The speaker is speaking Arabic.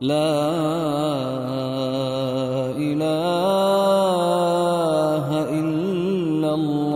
لا إله إلا الله